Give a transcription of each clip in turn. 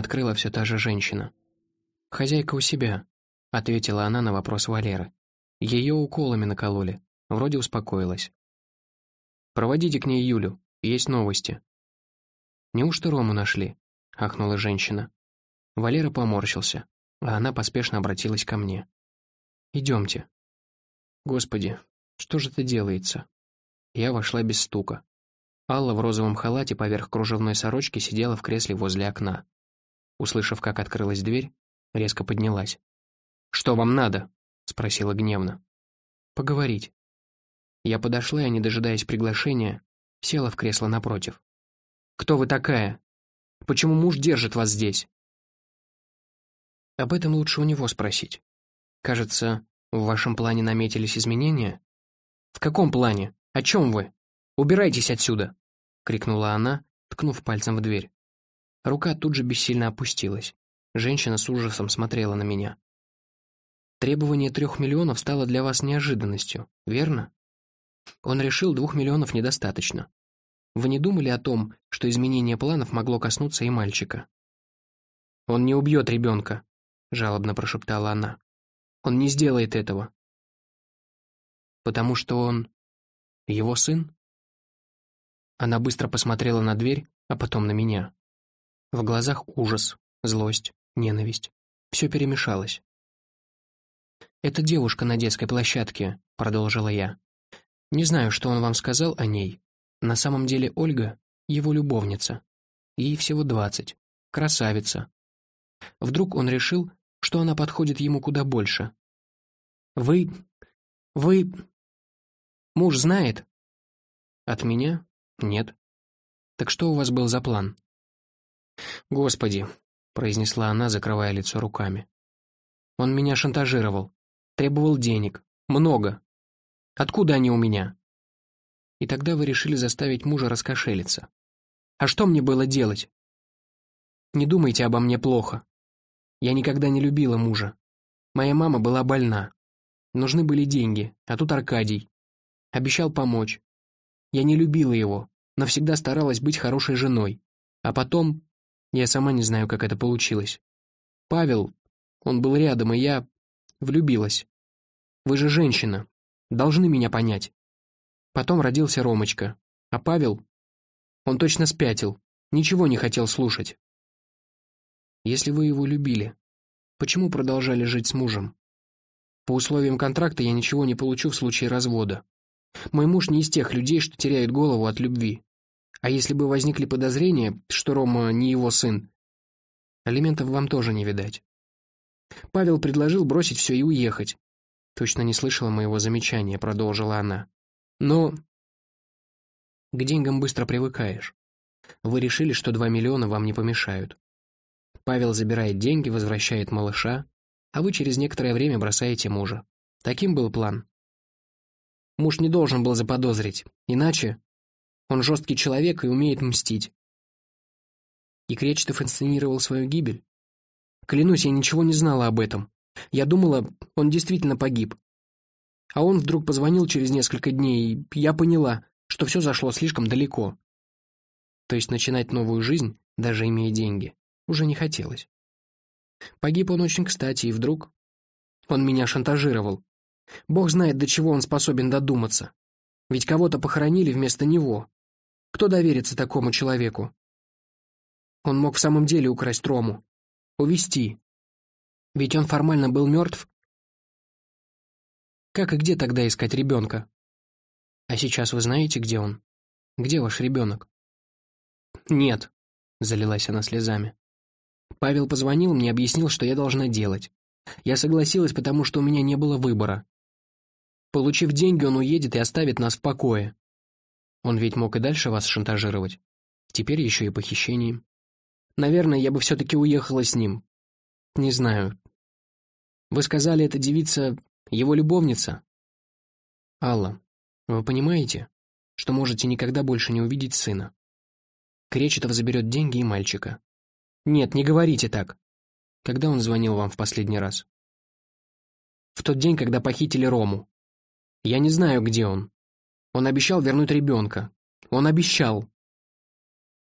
Открыла все та же женщина. «Хозяйка у себя», — ответила она на вопрос Валеры. Ее уколами накололи. Вроде успокоилась. «Проводите к ней Юлю. Есть новости». «Неужто Рому нашли?» — ахнула женщина. Валера поморщился, а она поспешно обратилась ко мне. «Идемте». «Господи, что же это делается?» Я вошла без стука. Алла в розовом халате поверх кружевной сорочки сидела в кресле возле окна. Услышав, как открылась дверь, резко поднялась. «Что вам надо?» — спросила гневно. «Поговорить». Я подошла и, не дожидаясь приглашения, села в кресло напротив. «Кто вы такая? Почему муж держит вас здесь?» Об этом лучше у него спросить. Кажется, в вашем плане наметились изменения? В каком плане? О чем вы? Убирайтесь отсюда! крикнула она, ткнув пальцем в дверь. Рука тут же бессильно опустилась. Женщина с ужасом смотрела на меня. Требование трех миллионов стало для вас неожиданностью, верно? Он решил, двух миллионов недостаточно. Вы не думали о том, что изменение планов могло коснуться и мальчика? «Он не убьет ребенка», — жалобно прошептала она. «Он не сделает этого». «Потому что он... его сын?» Она быстро посмотрела на дверь, а потом на меня. В глазах ужас, злость, ненависть. Все перемешалось. «Это девушка на детской площадке», — продолжила я. «Не знаю, что он вам сказал о ней, на самом деле Ольга — его любовница. Ей всего двадцать. Красавица. Вдруг он решил, что она подходит ему куда больше. «Вы... вы... муж знает?» «От меня? Нет. Так что у вас был за план?» «Господи», — произнесла она, закрывая лицо руками. «Он меня шантажировал. Требовал денег. Много. Откуда они у меня?» И тогда вы решили заставить мужа раскошелиться. А что мне было делать? Не думайте обо мне плохо. Я никогда не любила мужа. Моя мама была больна. Нужны были деньги, а тут Аркадий. Обещал помочь. Я не любила его, но всегда старалась быть хорошей женой. А потом... Я сама не знаю, как это получилось. Павел, он был рядом, и я... влюбилась. Вы же женщина. Должны меня понять. Потом родился Ромочка. А Павел? Он точно спятил. Ничего не хотел слушать. Если вы его любили, почему продолжали жить с мужем? По условиям контракта я ничего не получу в случае развода. Мой муж не из тех людей, что теряют голову от любви. А если бы возникли подозрения, что Рома не его сын, алиментов вам тоже не видать. Павел предложил бросить все и уехать. Точно не слышала моего замечания, продолжила она. Но к деньгам быстро привыкаешь. Вы решили, что два миллиона вам не помешают. Павел забирает деньги, возвращает малыша, а вы через некоторое время бросаете мужа. Таким был план. Муж не должен был заподозрить, иначе он жесткий человек и умеет мстить. И Кречетов инсценировал свою гибель. Клянусь, я ничего не знала об этом. Я думала, он действительно погиб. А он вдруг позвонил через несколько дней, и я поняла, что все зашло слишком далеко. То есть начинать новую жизнь, даже имея деньги, уже не хотелось. Погиб он очень кстати, и вдруг... Он меня шантажировал. Бог знает, до чего он способен додуматься. Ведь кого-то похоронили вместо него. Кто доверится такому человеку? Он мог в самом деле украсть Рому. Увести. Ведь он формально был мертв, как и где тогда искать ребенка? А сейчас вы знаете, где он? Где ваш ребенок? Нет, залилась она слезами. Павел позвонил мне, объяснил, что я должна делать. Я согласилась, потому что у меня не было выбора. Получив деньги, он уедет и оставит нас в покое. Он ведь мог и дальше вас шантажировать. Теперь еще и похищением. Наверное, я бы все-таки уехала с ним. Не знаю. Вы сказали, эта девица его любовница. Алла, вы понимаете, что можете никогда больше не увидеть сына? Кречетов заберет деньги и мальчика. Нет, не говорите так. Когда он звонил вам в последний раз? В тот день, когда похитили Рому. Я не знаю, где он. Он обещал вернуть ребенка. Он обещал.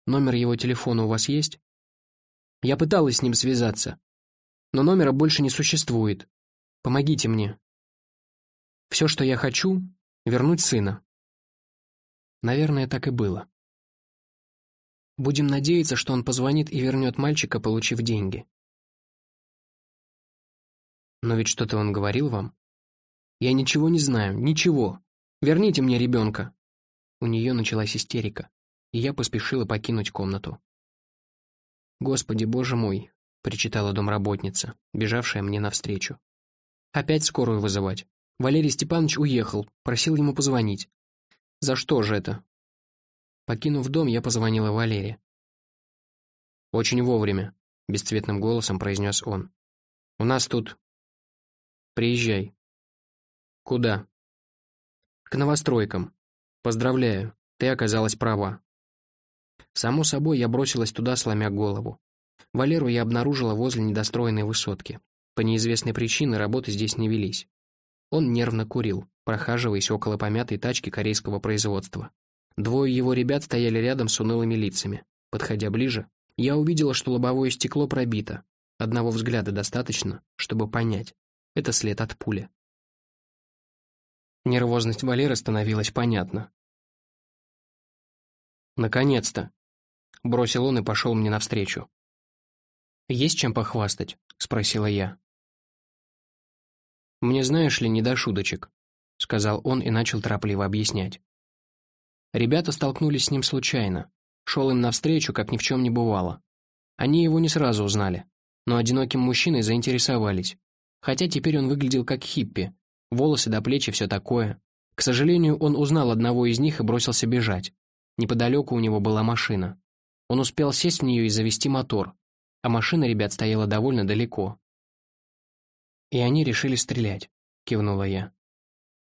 Номер его телефона у вас есть? Я пыталась с ним связаться, но номера больше не существует. Помогите мне. Все, что я хочу — вернуть сына. Наверное, так и было. Будем надеяться, что он позвонит и вернет мальчика, получив деньги. Но ведь что-то он говорил вам? Я ничего не знаю, ничего. Верните мне ребенка. У нее началась истерика, и я поспешила покинуть комнату. «Господи, боже мой!» — причитала домработница, бежавшая мне навстречу. «Опять скорую вызывать. Валерий Степанович уехал, просил ему позвонить. За что же это?» Покинув дом, я позвонила Валере. «Очень вовремя», — бесцветным голосом произнес он. «У нас тут Приезжай. Куда? К новостройкам. Поздравляю, ты оказалась права. Само собой, я бросилась туда, сломя голову. Валеру я обнаружила возле недостроенной высотки. По неизвестной причине работы здесь не велись. Он нервно курил, прохаживаясь около помятой тачки корейского производства. Двое его ребят стояли рядом с унылыми лицами. Подходя ближе, я увидела, что лобовое стекло пробито. Одного взгляда достаточно, чтобы понять. Это след от пули. Нервозность Валеры становилась понятна. «Наконец-то!» — бросил он и пошел мне навстречу. «Есть чем похвастать?» — спросила я. «Мне, знаешь ли, не до шуточек», — сказал он и начал торопливо объяснять. Ребята столкнулись с ним случайно. Шел им навстречу, как ни в чем не бывало. Они его не сразу узнали, но одиноким мужчиной заинтересовались. Хотя теперь он выглядел как хиппи. Волосы до плеч и все такое. К сожалению, он узнал одного из них и бросился бежать. Неподалеку у него была машина. Он успел сесть в нее и завести мотор, а машина ребят стояла довольно далеко. «И они решили стрелять», — кивнула я.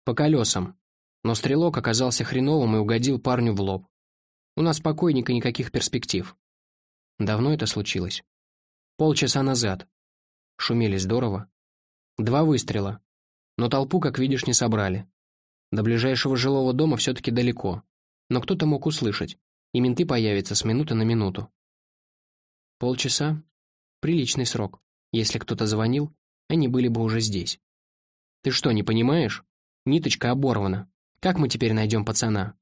«По колесам. Но стрелок оказался хреновым и угодил парню в лоб. У нас покойника никаких перспектив». «Давно это случилось?» «Полчаса назад. Шумели здорово. Два выстрела. Но толпу, как видишь, не собрали. До ближайшего жилого дома все-таки далеко. Но кто-то мог услышать, и менты появятся с минуты на минуту. Полчаса — приличный срок. Если кто-то звонил, они были бы уже здесь. Ты что, не понимаешь? Ниточка оборвана. Как мы теперь найдем пацана?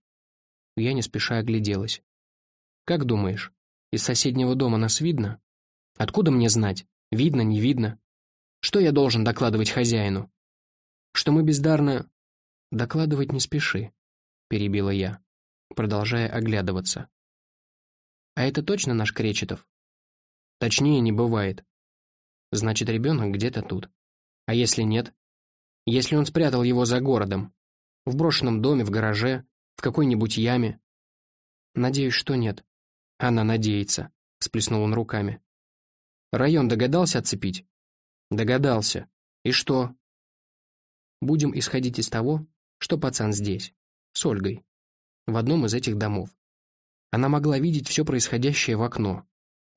Я не спеша огляделась. Как думаешь, из соседнего дома нас видно? Откуда мне знать? Видно, не видно? Что я должен докладывать хозяину? Что мы бездарно... Докладывать не спеши, перебила я, продолжая оглядываться. А это точно наш Кречетов? Точнее не бывает. Значит, ребенок где-то тут. А если нет? Если он спрятал его за городом? В брошенном доме, в гараже, в какой-нибудь яме? Надеюсь, что нет. Она надеется, сплеснул он руками. Район догадался отцепить? Догадался. И что? Будем исходить из того, что пацан здесь, с Ольгой, в одном из этих домов. Она могла видеть все происходящее в окно,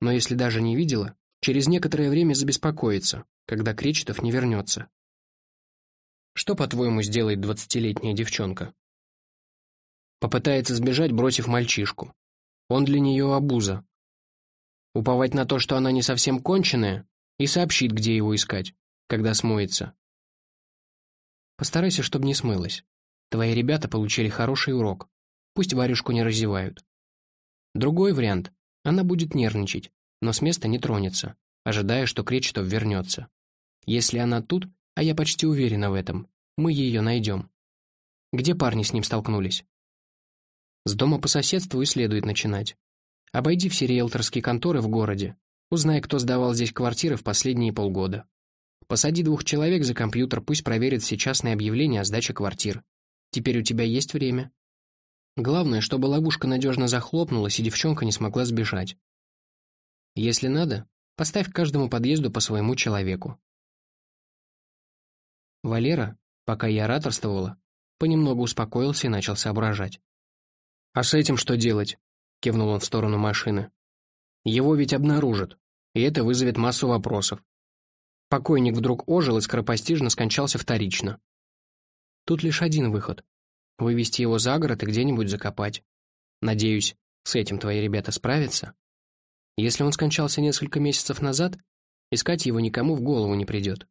но если даже не видела, через некоторое время забеспокоится, когда Кречетов не вернется. Что, по-твоему, сделает двадцатилетняя девчонка? Попытается сбежать, бросив мальчишку. Он для нее обуза. Уповать на то, что она не совсем конченая, и сообщит, где его искать, когда смоется. Постарайся, чтобы не смылось. Твои ребята получили хороший урок. Пусть варежку не раздевают. Другой вариант. Она будет нервничать, но с места не тронется, ожидая, что Кречетов вернется. Если она тут, а я почти уверена в этом, мы ее найдем. Где парни с ним столкнулись? С дома по соседству и следует начинать. Обойди все риэлторские конторы в городе, Узнай, кто сдавал здесь квартиры в последние полгода. Посади двух человек за компьютер, пусть проверят все частные объявления о сдаче квартир. Теперь у тебя есть время. Главное, чтобы ловушка надежно захлопнулась, и девчонка не смогла сбежать. Если надо, поставь каждому подъезду по своему человеку. Валера, пока я ораторствовала, понемногу успокоился и начал соображать. «А с этим что делать?» — кивнул он в сторону машины. Его ведь обнаружат, и это вызовет массу вопросов. Покойник вдруг ожил и скоропостижно скончался вторично. Тут лишь один выход — вывести его за город и где-нибудь закопать. Надеюсь, с этим твои ребята справятся? Если он скончался несколько месяцев назад, искать его никому в голову не придет.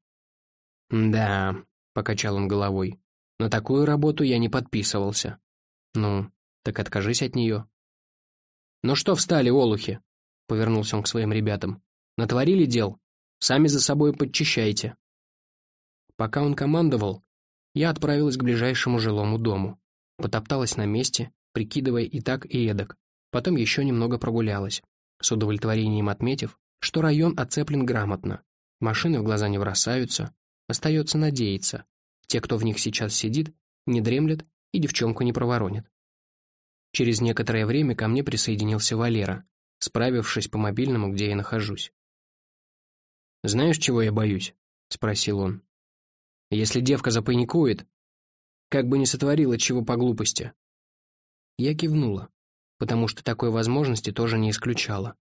«Да», — покачал он головой, — «на такую работу я не подписывался». «Ну, так откажись от нее». «Ну что встали, олухи?» — повернулся он к своим ребятам. «Натворили дел? Сами за собой подчищайте». Пока он командовал, я отправилась к ближайшему жилому дому. Потопталась на месте, прикидывая и так, и эдак. Потом еще немного прогулялась, с удовлетворением отметив, что район оцеплен грамотно. Машины в глаза не бросаются, остается надеяться. Те, кто в них сейчас сидит, не дремлет и девчонку не проворонит. Через некоторое время ко мне присоединился Валера, справившись по мобильному, где я нахожусь. «Знаешь, чего я боюсь?» — спросил он. Если девка запаникует, как бы не сотворила чего по глупости. Я кивнула, потому что такой возможности тоже не исключала.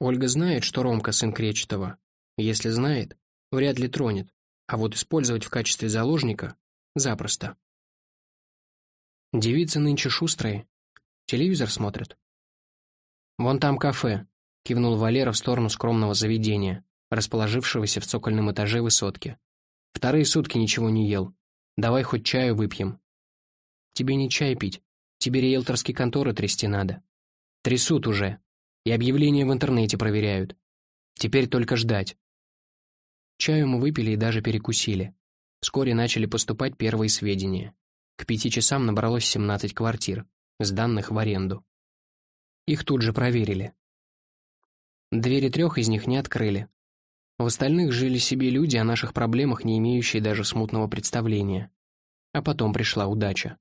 Ольга знает, что Ромка сын Кречетова. Если знает, вряд ли тронет, а вот использовать в качестве заложника — запросто. Девицы нынче шустрые. Телевизор смотрят. «Вон там кафе», — кивнул Валера в сторону скромного заведения, расположившегося в цокольном этаже высотки. Вторые сутки ничего не ел. Давай хоть чаю выпьем. Тебе не чай пить. Тебе риэлторские конторы трясти надо. Трясут уже. И объявления в интернете проверяют. Теперь только ждать. Чаю мы выпили и даже перекусили. Вскоре начали поступать первые сведения. К пяти часам набралось 17 квартир, сданных в аренду. Их тут же проверили. Двери трех из них не открыли, в остальных жили себе люди о наших проблемах, не имеющие даже смутного представления. А потом пришла удача.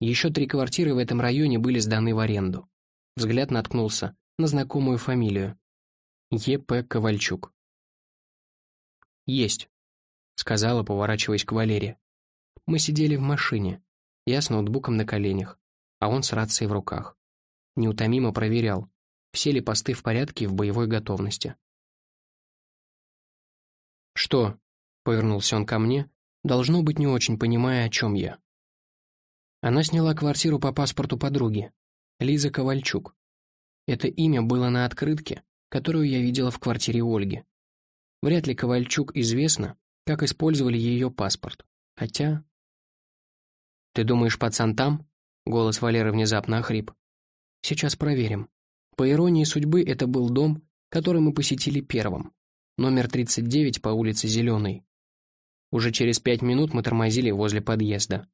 Еще три квартиры в этом районе были сданы в аренду. Взгляд наткнулся на знакомую фамилию. Е.П. Ковальчук. «Есть», — сказала, поворачиваясь к Валере. Мы сидели в машине, я с ноутбуком на коленях, а он с рацией в руках. Неутомимо проверял, все ли посты в порядке и в боевой готовности. «Что?» — повернулся он ко мне, должно быть, не очень понимая, о чем я. Она сняла квартиру по паспорту подруги, Лиза Ковальчук. Это имя было на открытке, которую я видела в квартире Ольги. Вряд ли Ковальчук известно, как использовали ее паспорт. Хотя... «Ты думаешь, пацан там?» — голос Валеры внезапно охрип. «Сейчас проверим. По иронии судьбы, это был дом, который мы посетили первым номер 39 по улице Зеленой. Уже через пять минут мы тормозили возле подъезда.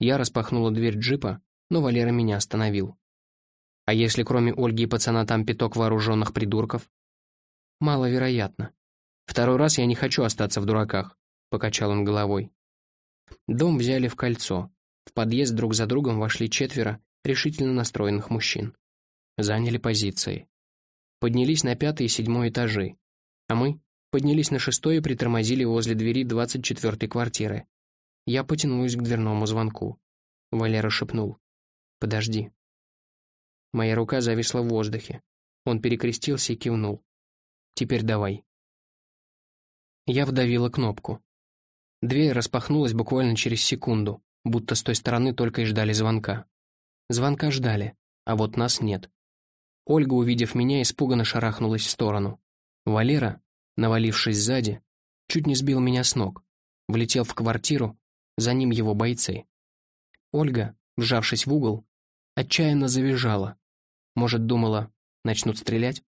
Я распахнула дверь джипа, но Валера меня остановил. А если кроме Ольги и пацана там пяток вооруженных придурков? Маловероятно. Второй раз я не хочу остаться в дураках, покачал он головой. Дом взяли в кольцо. В подъезд друг за другом вошли четверо решительно настроенных мужчин. Заняли позиции. Поднялись на пятый и седьмой этажи, а мы поднялись на шестой и притормозили возле двери двадцать четвертой квартиры. Я потянулась к дверному звонку. Валера шепнул. «Подожди». Моя рука зависла в воздухе. Он перекрестился и кивнул. «Теперь давай». Я вдавила кнопку. Дверь распахнулась буквально через секунду, будто с той стороны только и ждали звонка. Звонка ждали, а вот нас нет. Ольга, увидев меня, испуганно шарахнулась в сторону. Валера, навалившись сзади, чуть не сбил меня с ног, влетел в квартиру, за ним его бойцы. Ольга, вжавшись в угол, отчаянно завизжала. Может, думала, начнут стрелять?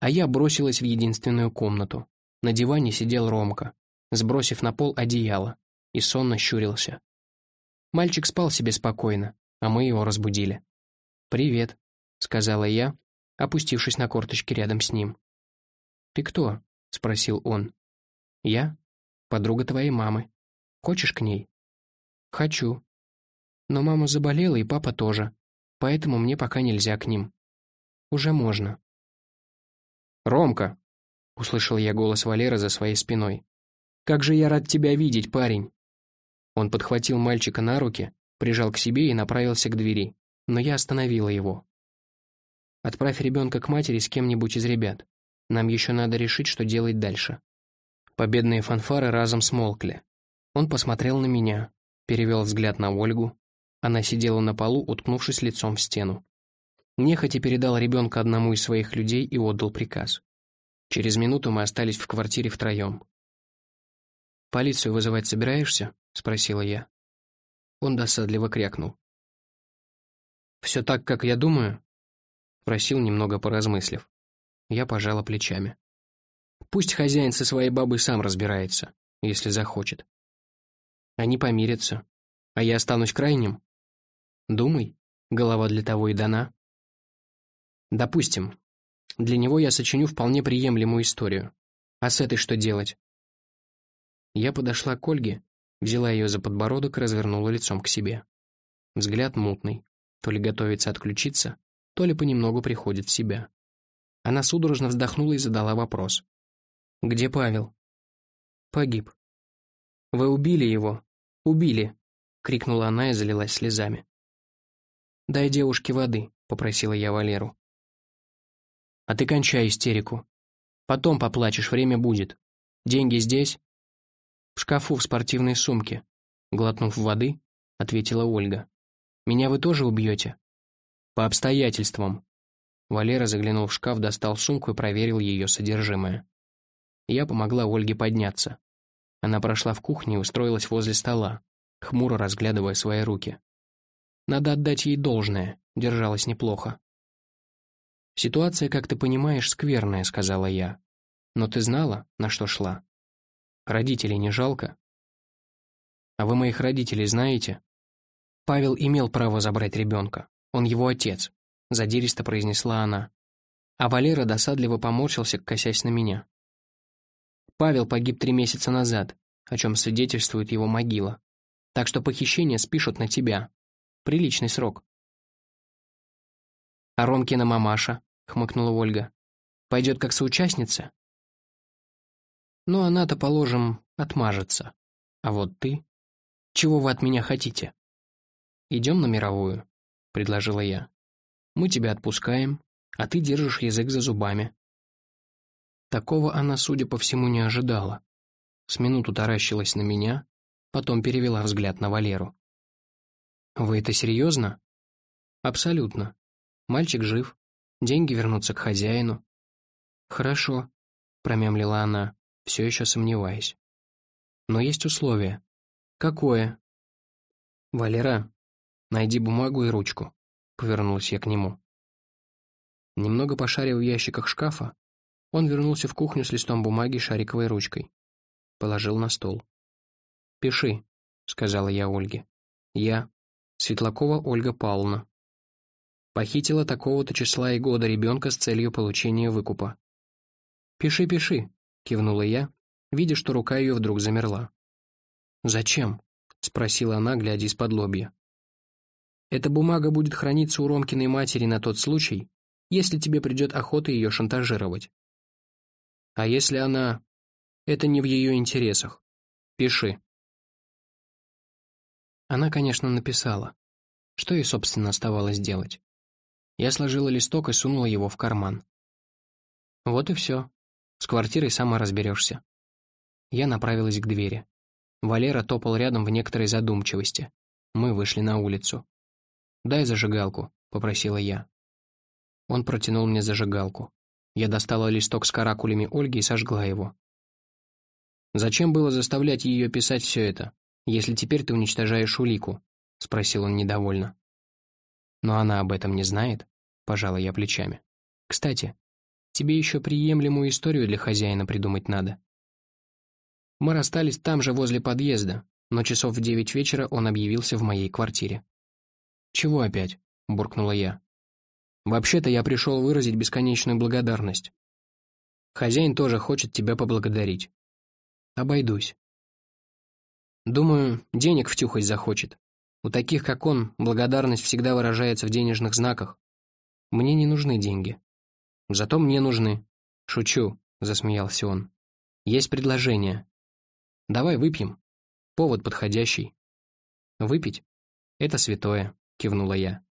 А я бросилась в единственную комнату. На диване сидел Ромка, сбросив на пол одеяло, и сонно щурился. Мальчик спал себе спокойно, а мы его разбудили. «Привет», — сказала я, опустившись на корточки рядом с ним. «Ты кто?» — спросил он. «Я? Подруга твоей мамы. Хочешь к ней?» «Хочу. Но мама заболела, и папа тоже, поэтому мне пока нельзя к ним. Уже можно». «Ромка!» — услышал я голос Валеры за своей спиной. «Как же я рад тебя видеть, парень!» Он подхватил мальчика на руки, прижал к себе и направился к двери, но я остановила его. «Отправь ребенка к матери с кем-нибудь из ребят. Нам еще надо решить, что делать дальше. Победные фанфары разом смолкли. Он посмотрел на меня, перевел взгляд на Ольгу. Она сидела на полу, уткнувшись лицом в стену. Нехотя передал ребенка одному из своих людей и отдал приказ. Через минуту мы остались в квартире втроем. «Полицию вызывать собираешься?» — спросила я. Он досадливо крякнул. «Все так, как я думаю?» — просил, немного поразмыслив. Я пожала плечами. «Пусть хозяин со своей бабой сам разбирается, если захочет. Они помирятся, а я останусь крайним. Думай, голова для того и дана. Допустим, для него я сочиню вполне приемлемую историю. А с этой что делать?» Я подошла к Ольге, взяла ее за подбородок и развернула лицом к себе. Взгляд мутный, то ли готовится отключиться, то ли понемногу приходит в себя. Она судорожно вздохнула и задала вопрос. «Где Павел?» «Погиб». «Вы убили его? Убили!» — крикнула она и залилась слезами. «Дай девушке воды», — попросила я Валеру. «А ты кончай истерику. Потом поплачешь, время будет. Деньги здесь?» «В шкафу в спортивной сумке», — глотнув воды, ответила Ольга. Меня вы тоже убьете?» «По обстоятельствам». Валера заглянул в шкаф, достал сумку и проверил ее содержимое. Я помогла Ольге подняться. Она прошла в кухню и устроилась возле стола, хмуро разглядывая свои руки. Надо отдать ей должное, держалась неплохо. «Ситуация, как ты понимаешь, скверная», — сказала я. «Но ты знала, на что шла? Родителей не жалко?» «А вы моих родителей знаете?» Павел имел право забрать ребенка. Он его отец, задиристо произнесла она. А Валера досадливо поморщился, косясь на меня. Павел погиб три месяца назад, о чем свидетельствует его могила. Так что похищение спишут на тебя. Приличный срок. «А Ромкина мамаша?» — хмыкнула Ольга. «Пойдет как соучастница?» «Ну, она-то, положим, отмажется. А вот ты? Чего вы от меня хотите?» «Идем на мировую», — предложила я. «Мы тебя отпускаем, а ты держишь язык за зубами». Такого она, судя по всему, не ожидала. С минуту таращилась на меня, потом перевела взгляд на Валеру. «Вы это серьезно?» «Абсолютно. Мальчик жив, деньги вернутся к хозяину». «Хорошо», — промямлила она, все еще сомневаясь. «Но есть условие». «Какое?» «Валера, «Найди бумагу и ручку», — повернулась я к нему. Немного пошарив в ящиках шкафа, он вернулся в кухню с листом бумаги и шариковой ручкой. Положил на стол. «Пиши», — сказала я Ольге. «Я, Светлакова Ольга Павловна, похитила такого-то числа и года ребенка с целью получения выкупа». «Пиши, пиши», — кивнула я, видя, что рука ее вдруг замерла. «Зачем?» — спросила она, глядя из-под лобья. Эта бумага будет храниться у Ромкиной матери на тот случай, если тебе придет охота ее шантажировать. А если она... Это не в ее интересах. Пиши. Она, конечно, написала. Что ей, собственно, оставалось делать? Я сложила листок и сунула его в карман. Вот и все. С квартирой сама разберешься. Я направилась к двери. Валера топал рядом в некоторой задумчивости. Мы вышли на улицу. «Дай зажигалку», — попросила я. Он протянул мне зажигалку. Я достала листок с каракулями Ольги и сожгла его. «Зачем было заставлять ее писать все это, если теперь ты уничтожаешь улику?» — спросил он недовольно. «Но она об этом не знает», — пожала я плечами. «Кстати, тебе еще приемлемую историю для хозяина придумать надо». Мы расстались там же возле подъезда, но часов в девять вечера он объявился в моей квартире. «Чего опять?» — буркнула я. «Вообще-то я пришел выразить бесконечную благодарность. Хозяин тоже хочет тебя поблагодарить. Обойдусь. Думаю, денег втюхать захочет. У таких, как он, благодарность всегда выражается в денежных знаках. Мне не нужны деньги. Зато мне нужны. Шучу, засмеялся он. Есть предложение. Давай выпьем. Повод подходящий. Выпить — это святое. — кивнула я.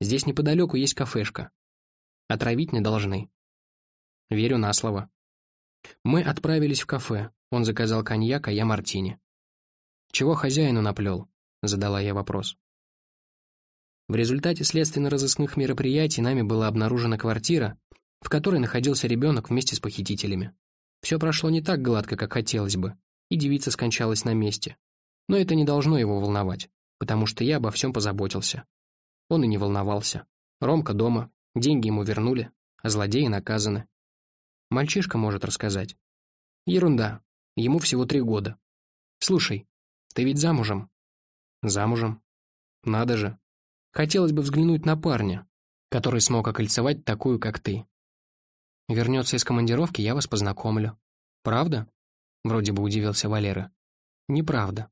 «Здесь неподалеку есть кафешка. Отравить не должны». «Верю на слово». Мы отправились в кафе. Он заказал коньяк, а я мартини. «Чего хозяину наплел?» — задала я вопрос. В результате следственно-розыскных мероприятий нами была обнаружена квартира, в которой находился ребенок вместе с похитителями. Все прошло не так гладко, как хотелось бы, и девица скончалась на месте. Но это не должно его волновать, потому что я обо всем позаботился. Он и не волновался. Ромка дома, деньги ему вернули, а злодеи наказаны. Мальчишка может рассказать. Ерунда, ему всего три года. Слушай, ты ведь замужем? Замужем. Надо же. Хотелось бы взглянуть на парня, который смог окольцевать такую, как ты. Вернется из командировки, я вас познакомлю. Правда? Вроде бы удивился Валера. Неправда.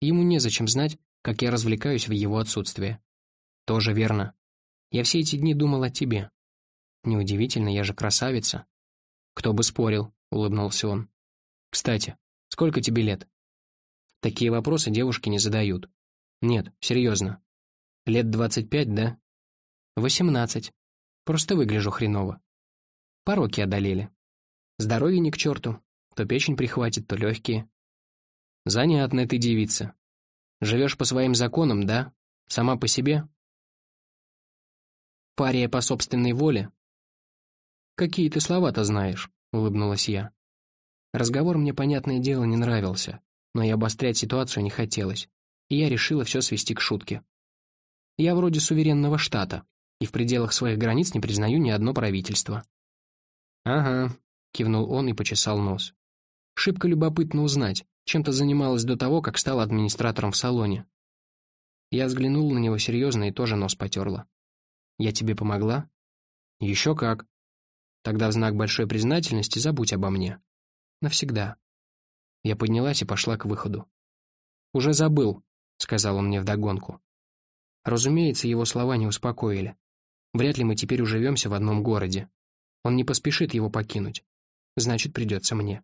Ему незачем знать, как я развлекаюсь в его отсутствие. Тоже верно. Я все эти дни думал о тебе. Неудивительно, я же красавица. Кто бы спорил, улыбнулся он. Кстати, сколько тебе лет? Такие вопросы девушки не задают. Нет, серьезно. Лет двадцать пять, да? Восемнадцать. Просто выгляжу хреново. Пороки одолели. Здоровье ни к черту. То печень прихватит, то легкие. Занятная ты девица. Живешь по своим законам, да? Сама по себе? Пария по собственной воле? Какие ты слова-то знаешь, улыбнулась я. Разговор мне, понятное дело, не нравился, но и обострять ситуацию не хотелось, и я решила все свести к шутке. Я вроде суверенного штата, и в пределах своих границ не признаю ни одно правительство. «Ага», — кивнул он и почесал нос. «Шибко любопытно узнать, чем ты занималась до того, как стала администратором в салоне». Я взглянул на него серьезно и тоже нос потерла. «Я тебе помогла?» «Еще как». «Тогда в знак большой признательности забудь обо мне. Навсегда». Я поднялась и пошла к выходу. «Уже забыл», — сказал он мне вдогонку. Разумеется, его слова не успокоили. Вряд ли мы теперь уживемся в одном городе. Он не поспешит его покинуть. Значит, придется мне.